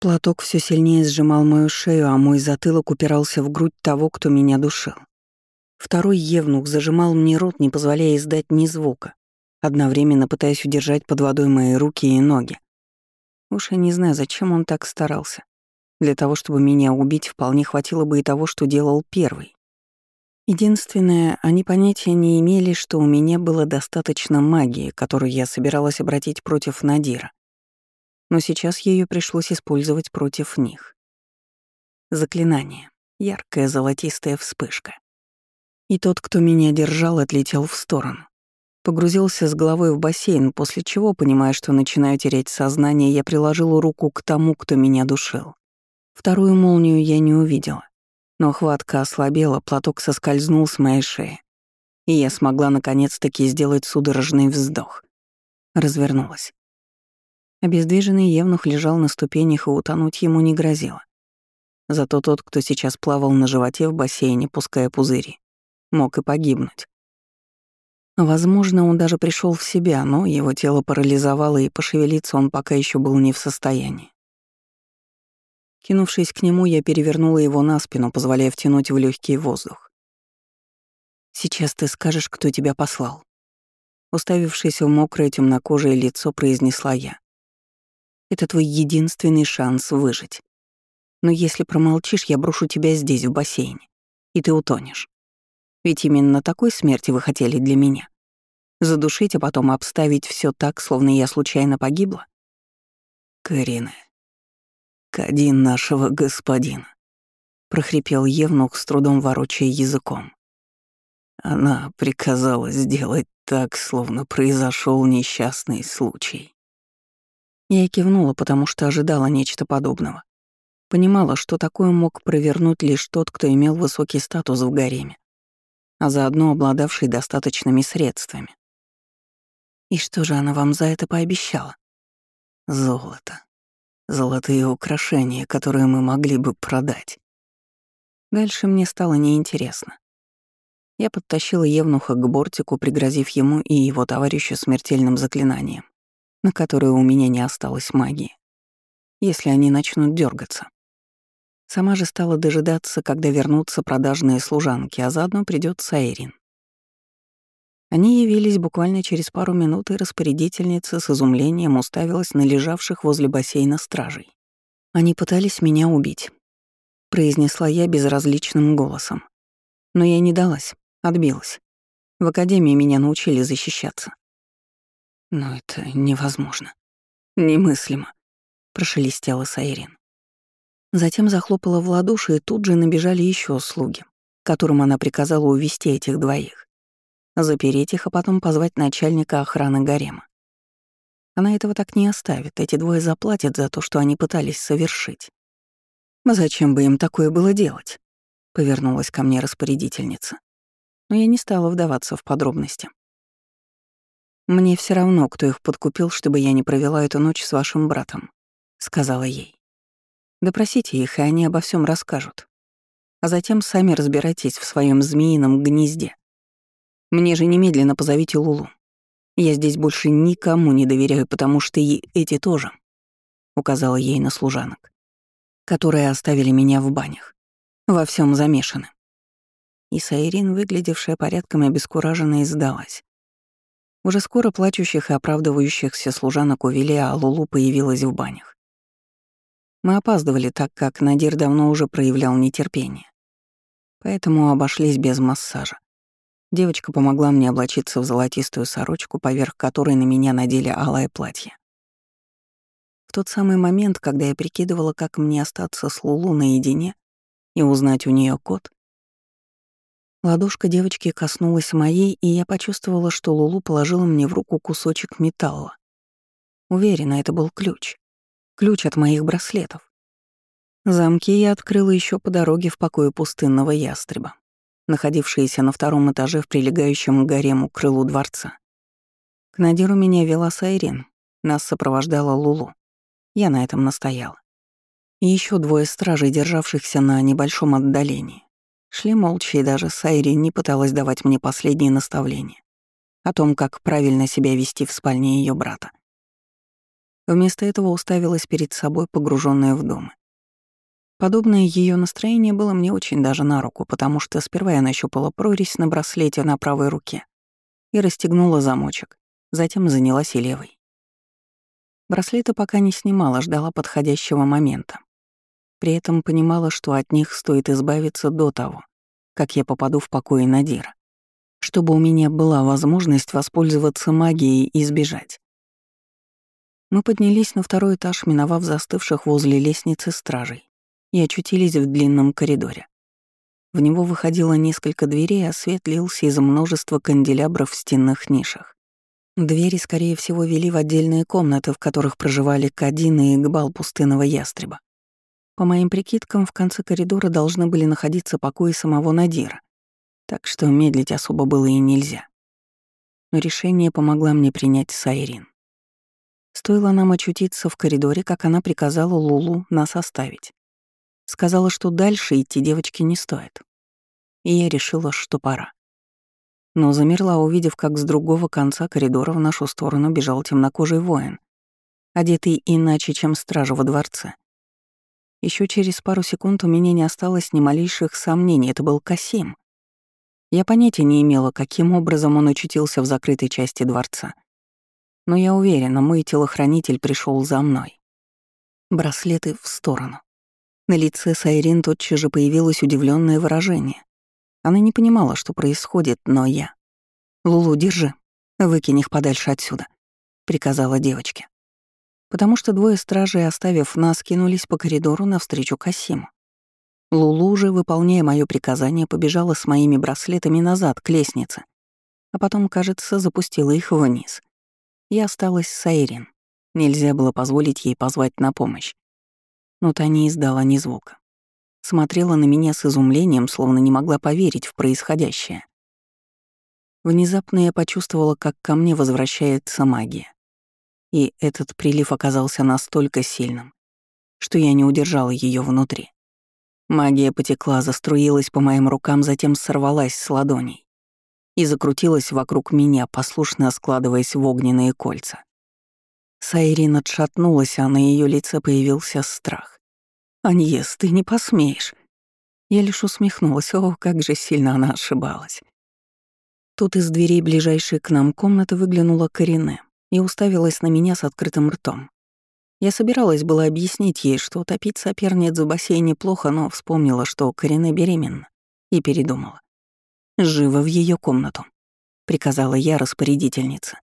Платок все сильнее сжимал мою шею, а мой затылок упирался в грудь того, кто меня душил. Второй евнух зажимал мне рот, не позволяя издать ни звука, одновременно пытаясь удержать под водой мои руки и ноги. Уж я не знаю, зачем он так старался. Для того, чтобы меня убить, вполне хватило бы и того, что делал первый. Единственное, они понятия не имели, что у меня было достаточно магии, которую я собиралась обратить против Надира. Но сейчас ее пришлось использовать против них. Заклинание. Яркая золотистая вспышка. И тот, кто меня держал, отлетел в сторону. Погрузился с головой в бассейн, после чего, понимая, что начинаю терять сознание, я приложила руку к тому, кто меня душил. Вторую молнию я не увидела. Но хватка ослабела, платок соскользнул с моей шеи. И я смогла наконец-таки сделать судорожный вздох. Развернулась. Обездвиженный Евнух лежал на ступенях, и утонуть ему не грозило. Зато тот, кто сейчас плавал на животе в бассейне, пуская пузыри, мог и погибнуть. Возможно, он даже пришел в себя, но его тело парализовало, и пошевелиться он пока еще был не в состоянии. Кинувшись к нему, я перевернула его на спину, позволяя втянуть в легкий воздух. «Сейчас ты скажешь, кто тебя послал». Уставившись в мокрое темнокожее лицо, произнесла я. «Это твой единственный шанс выжить. Но если промолчишь, я брошу тебя здесь, в бассейне, и ты утонешь. Ведь именно такой смерти вы хотели для меня. Задушить, а потом обставить все так, словно я случайно погибла? Карина, «Кадин нашего господина», — прохрипел Евнух, с трудом ворочая языком. Она приказала сделать так, словно произошел несчастный случай. Я кивнула, потому что ожидала нечто подобного. Понимала, что такое мог провернуть лишь тот, кто имел высокий статус в гареме, а заодно обладавший достаточными средствами. И что же она вам за это пообещала? Золото золотые украшения, которые мы могли бы продать. Дальше мне стало неинтересно. Я подтащила Евнуха к бортику, пригрозив ему и его товарищу смертельным заклинанием, на которое у меня не осталось магии, если они начнут дергаться. Сама же стала дожидаться, когда вернутся продажные служанки, а заодно придет Сайрин. Они явились буквально через пару минут, и распорядительница с изумлением уставилась на лежавших возле бассейна стражей. «Они пытались меня убить», — произнесла я безразличным голосом. Но я не далась, отбилась. В академии меня научили защищаться. «Но это невозможно. Немыслимо», — прошелестела Сайрин. Затем захлопала в ладоши, и тут же набежали еще слуги, которым она приказала увести этих двоих запереть их, а потом позвать начальника охраны гарема. Она этого так не оставит, эти двое заплатят за то, что они пытались совершить. «Зачем бы им такое было делать?» — повернулась ко мне распорядительница. Но я не стала вдаваться в подробности. «Мне все равно, кто их подкупил, чтобы я не провела эту ночь с вашим братом», — сказала ей. «Допросите их, и они обо всем расскажут. А затем сами разбирайтесь в своем змеином гнезде. Мне же немедленно позовите Лулу. Я здесь больше никому не доверяю, потому что и эти тоже», — указала ей на служанок, которые оставили меня в банях. Во всем замешаны. И Сайрин, выглядевшая порядком обескураженно, сдалась. Уже скоро плачущих и оправдывающихся служанок увели, а Лулу появилась в банях. Мы опаздывали, так как Надир давно уже проявлял нетерпение. Поэтому обошлись без массажа. Девочка помогла мне облачиться в золотистую сорочку, поверх которой на меня надели алое платье. В тот самый момент, когда я прикидывала, как мне остаться с Лулу наедине и узнать у нее код, ладошка девочки коснулась моей, и я почувствовала, что Лулу положила мне в руку кусочек металла. Уверена, это был ключ. Ключ от моих браслетов. Замки я открыла еще по дороге в покое пустынного ястреба находившиеся на втором этаже в прилегающем к гарему крылу дворца. К Надиру меня вела Сайрин, нас сопровождала Лулу. Я на этом настояла. И еще двое стражей, державшихся на небольшом отдалении. Шли молча, и даже Сайрин не пыталась давать мне последние наставления о том, как правильно себя вести в спальне ее брата. Вместо этого уставилась перед собой, погруженная в дом. Подобное ее настроение было мне очень даже на руку, потому что сперва я нащупала прорезь на браслете на правой руке и расстегнула замочек, затем занялась и левой. Браслеты пока не снимала, ждала подходящего момента. При этом понимала, что от них стоит избавиться до того, как я попаду в покой Надира, чтобы у меня была возможность воспользоваться магией и сбежать. Мы поднялись на второй этаж, миновав застывших возле лестницы стражей, и очутились в длинном коридоре. В него выходило несколько дверей, а свет лился из множества канделябров в стенных нишах. Двери, скорее всего, вели в отдельные комнаты, в которых проживали Кадин и Игбал пустынного ястреба. По моим прикидкам, в конце коридора должны были находиться покои самого Надира, так что медлить особо было и нельзя. Но решение помогла мне принять Сайрин. Стоило нам очутиться в коридоре, как она приказала Лулу нас оставить. Сказала, что дальше идти девочке не стоит. И я решила, что пора. Но замерла, увидев, как с другого конца коридора в нашу сторону бежал темнокожий воин, одетый иначе, чем стража во дворце. Еще через пару секунд у меня не осталось ни малейших сомнений, это был Касим. Я понятия не имела, каким образом он очутился в закрытой части дворца — но я уверена, мой телохранитель пришел за мной. Браслеты в сторону. На лице Сайрин тотчас же появилось удивленное выражение. Она не понимала, что происходит, но я. «Лулу, держи. Выкинь их подальше отсюда», — приказала девочке. Потому что двое стражей, оставив нас, кинулись по коридору навстречу Касиму. Лулу же, выполняя мое приказание, побежала с моими браслетами назад, к лестнице, а потом, кажется, запустила их вниз. Я осталась с Айрин. Нельзя было позволить ей позвать на помощь. Но та не издала ни звука. Смотрела на меня с изумлением, словно не могла поверить в происходящее. Внезапно я почувствовала, как ко мне возвращается магия. И этот прилив оказался настолько сильным, что я не удержала ее внутри. Магия потекла, заструилась по моим рукам, затем сорвалась с ладоней и закрутилась вокруг меня, послушно складываясь в огненные кольца. Сайрин отшатнулась, а на ее лице появился страх. «Аньес, ты не посмеешь!» Я лишь усмехнулась, о, как же сильно она ошибалась. Тут из дверей ближайшей к нам комнаты выглянула Корине и уставилась на меня с открытым ртом. Я собиралась было объяснить ей, что топить соперниц в бассейне плохо, но вспомнила, что Корине беременна, и передумала. «Живо в ее комнату», — приказала я распорядительнице.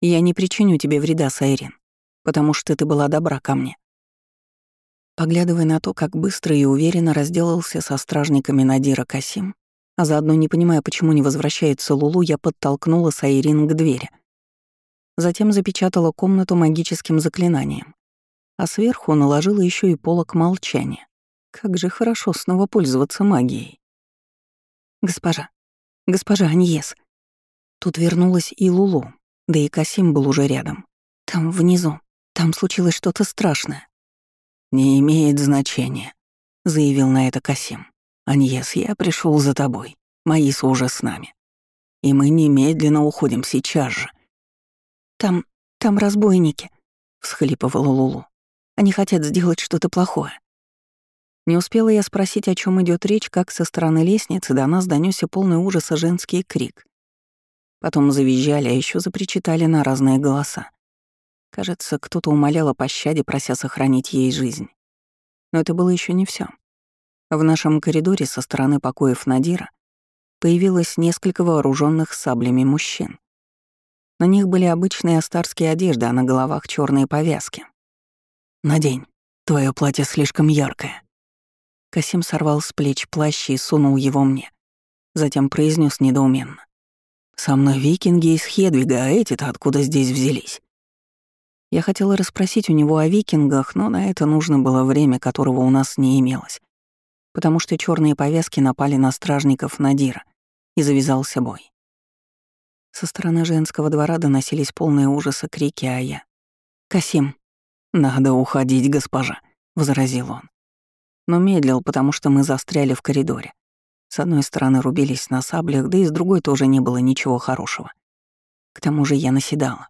«Я не причиню тебе вреда, Сайрин, потому что ты была добра ко мне». Поглядывая на то, как быстро и уверенно разделался со стражниками Надира Касим, а заодно не понимая, почему не возвращается Лулу, я подтолкнула Сайрин к двери. Затем запечатала комнату магическим заклинанием, а сверху наложила еще и полок молчания. Как же хорошо снова пользоваться магией. «Госпожа, «Госпожа Аньес». Тут вернулась и Лулу, да и Касим был уже рядом. Там, внизу, там случилось что-то страшное. «Не имеет значения», — заявил на это Касим. «Аньес, я пришел за тобой. Маиса уже с нами. И мы немедленно уходим сейчас же». «Там... там разбойники», — всхлипывала Лулу. «Они хотят сделать что-то плохое». Не успела я спросить, о чем идет речь, как со стороны лестницы до нас донесся полный ужаса женский крик. Потом завизжали, а еще запричитали на разные голоса. Кажется, кто-то умолял о пощаде, прося сохранить ей жизнь. Но это было еще не все. В нашем коридоре со стороны покоев Надира появилось несколько вооруженных саблями мужчин. На них были обычные астарские одежды, а на головах черные повязки. «Надень, твое платье слишком яркое», Касим сорвал с плеч плащ и сунул его мне. Затем произнес недоуменно. «Со мной викинги из Хедвига, а эти-то откуда здесь взялись?» Я хотела расспросить у него о викингах, но на это нужно было время, которого у нас не имелось, потому что черные повязки напали на стражников Надира, и завязался бой. Со стороны женского двора доносились полные ужаса крики, а я... «Касим!» «Надо уходить, госпожа», — возразил он но медлил, потому что мы застряли в коридоре. С одной стороны рубились на саблях, да и с другой тоже не было ничего хорошего. К тому же я наседала.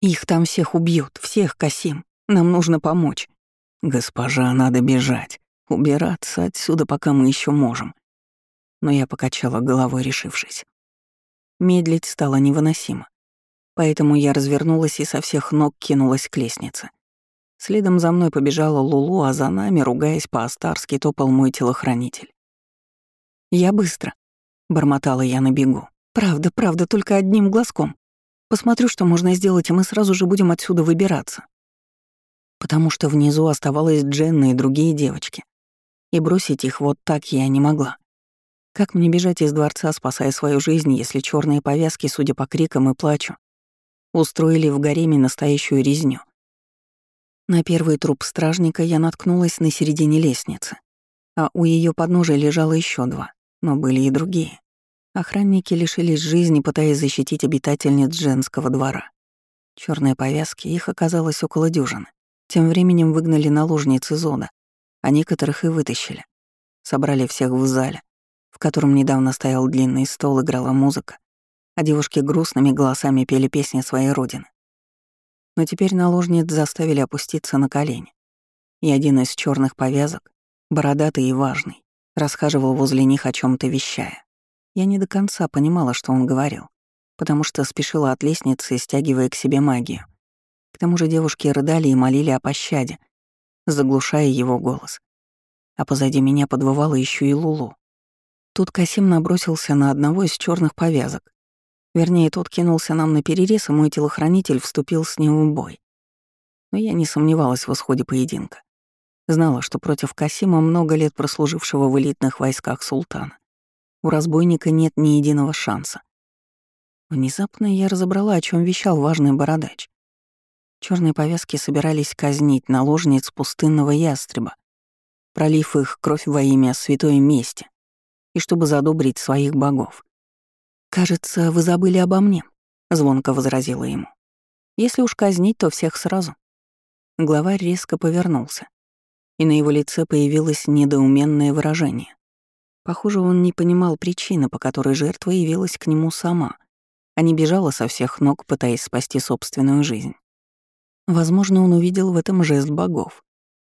Их там всех убьют, всех, Касим. Нам нужно помочь. Госпожа, надо бежать. Убираться отсюда, пока мы еще можем. Но я покачала головой, решившись. Медлить стало невыносимо. Поэтому я развернулась и со всех ног кинулась к лестнице. Следом за мной побежала Лулу, а за нами, ругаясь по-астарски, топал мой телохранитель. «Я быстро», — бормотала я на бегу. «Правда, правда, только одним глазком. Посмотрю, что можно сделать, и мы сразу же будем отсюда выбираться». Потому что внизу оставалась Дженна и другие девочки. И бросить их вот так я не могла. Как мне бежать из дворца, спасая свою жизнь, если черные повязки, судя по крикам и плачу, устроили в гареме настоящую резню? На первый труп стражника я наткнулась на середине лестницы, а у ее подножия лежало еще два, но были и другие. Охранники лишились жизни, пытаясь защитить обитательниц женского двора. Черные повязки, их оказалось около дюжины. Тем временем выгнали наложницы зода, а некоторых и вытащили. Собрали всех в зале, в котором недавно стоял длинный стол, играла музыка, а девушки грустными голосами пели песни своей родины. Но теперь наложниц заставили опуститься на колени. И один из черных повязок, бородатый и важный, расхаживал возле них о чем то вещая. Я не до конца понимала, что он говорил, потому что спешила от лестницы, стягивая к себе магию. К тому же девушки рыдали и молили о пощаде, заглушая его голос. А позади меня подвывала еще и Лулу. Тут Касим набросился на одного из черных повязок, Вернее, тот кинулся нам на перерез, и мой телохранитель вступил с ним в бой. Но я не сомневалась в исходе поединка. Знала, что против Касима, много лет прослужившего в элитных войсках султана, у разбойника нет ни единого шанса. Внезапно я разобрала, о чем вещал важный бородач. Черные повязки собирались казнить наложниц пустынного ястреба, пролив их кровь во имя святой мести, и чтобы задобрить своих богов. «Кажется, вы забыли обо мне», — звонко возразила ему. «Если уж казнить, то всех сразу». Главарь резко повернулся, и на его лице появилось недоуменное выражение. Похоже, он не понимал причины, по которой жертва явилась к нему сама, а не бежала со всех ног, пытаясь спасти собственную жизнь. Возможно, он увидел в этом жест богов.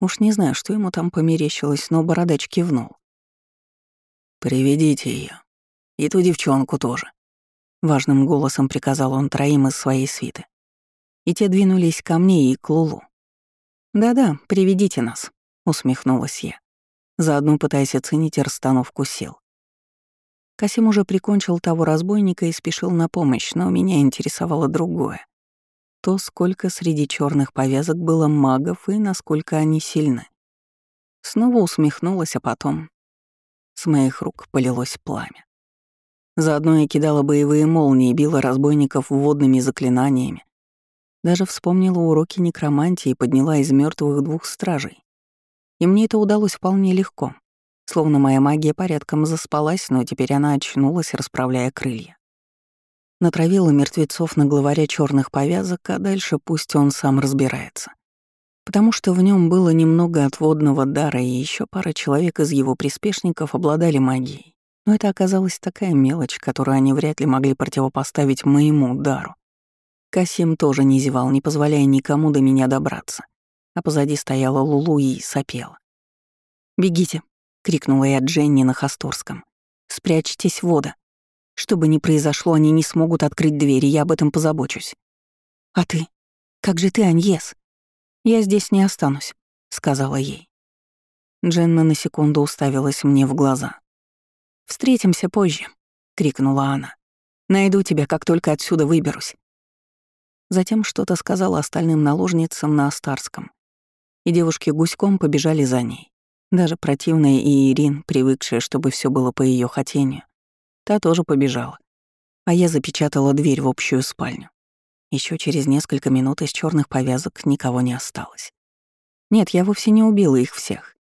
Уж не знаю, что ему там померещилось, но бородач кивнул. «Приведите ее, и ту девчонку тоже. Важным голосом приказал он троим из своей свиты. И те двинулись ко мне и к Лулу. «Да-да, приведите нас», — усмехнулась я, заодно пытаясь оценить расстановку сил. Касим уже прикончил того разбойника и спешил на помощь, но меня интересовало другое. То, сколько среди черных повязок было магов и насколько они сильны. Снова усмехнулась, а потом с моих рук полилось пламя. Заодно я кидала боевые молнии, била разбойников водными заклинаниями. Даже вспомнила уроки некромантии и подняла из мертвых двух стражей. И мне это удалось вполне легко. Словно моя магия порядком заспалась, но теперь она очнулась, расправляя крылья. Натравила мертвецов на главаря черных повязок, а дальше пусть он сам разбирается. Потому что в нем было немного отводного дара, и еще пара человек из его приспешников обладали магией. Но это оказалась такая мелочь, которую они вряд ли могли противопоставить моему удару. Касим тоже не зевал, не позволяя никому до меня добраться. А позади стояла Лулу и сопела. «Бегите!» — крикнула я Дженни на Хасторском. «Спрячьтесь в вода. Что бы ни произошло, они не смогут открыть двери, я об этом позабочусь». «А ты? Как же ты, Аньес?» «Я здесь не останусь», — сказала ей. Дженна на секунду уставилась мне в глаза. «Встретимся позже», — крикнула она. «Найду тебя, как только отсюда выберусь». Затем что-то сказала остальным наложницам на Астарском, и девушки гуськом побежали за ней. Даже противная и Ирин, привыкшая, чтобы все было по ее хотению, та тоже побежала. А я запечатала дверь в общую спальню. Еще через несколько минут из черных повязок никого не осталось. Нет, я вовсе не убила их всех.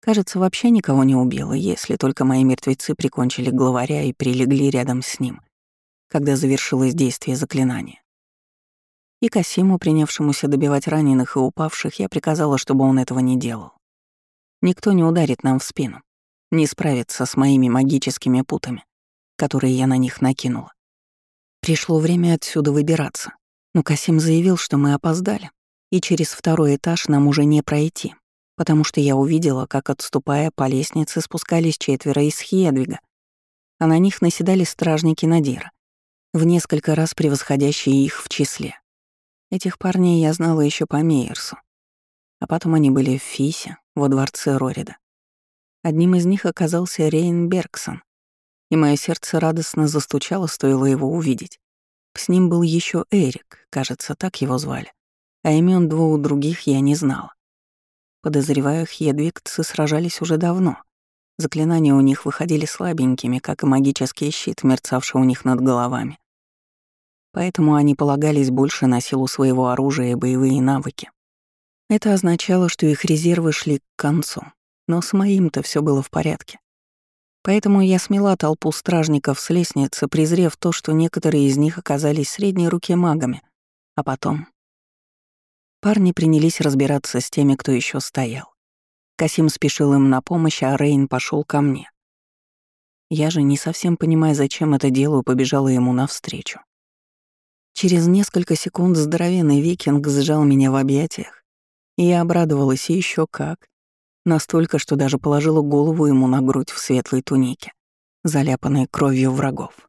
Кажется, вообще никого не убила, если только мои мертвецы прикончили главаря и прилегли рядом с ним, когда завершилось действие заклинания. И Касиму, принявшемуся добивать раненых и упавших, я приказала, чтобы он этого не делал. Никто не ударит нам в спину, не справится с моими магическими путами, которые я на них накинула. Пришло время отсюда выбираться. Но Касим заявил, что мы опоздали, и через второй этаж нам уже не пройти, потому что я увидела, как, отступая по лестнице, спускались четверо из Хедвига, а на них наседали стражники Надира, в несколько раз превосходящие их в числе. Этих парней я знала еще по Мейерсу. А потом они были в Фисе, во дворце Рорида. Одним из них оказался Рейн Бергсон, и мое сердце радостно застучало, стоило его увидеть. С ним был еще Эрик, кажется, так его звали, а имен двух других я не знала. Подозреваю, хедвигцы сражались уже давно. Заклинания у них выходили слабенькими, как и магический щит, мерцавший у них над головами. Поэтому они полагались больше на силу своего оружия и боевые навыки. Это означало, что их резервы шли к концу, но с моим-то все было в порядке. Поэтому я смела толпу стражников с лестницы, презрев то, что некоторые из них оказались средней руки магами. А потом... Парни принялись разбираться с теми, кто еще стоял. Касим спешил им на помощь, а Рейн пошел ко мне. Я же, не совсем понимая, зачем это делаю, побежала ему навстречу. Через несколько секунд здоровенный викинг сжал меня в объятиях, и я обрадовалась еще как. Настолько, что даже положила голову ему на грудь в светлой тунике, заляпанной кровью врагов.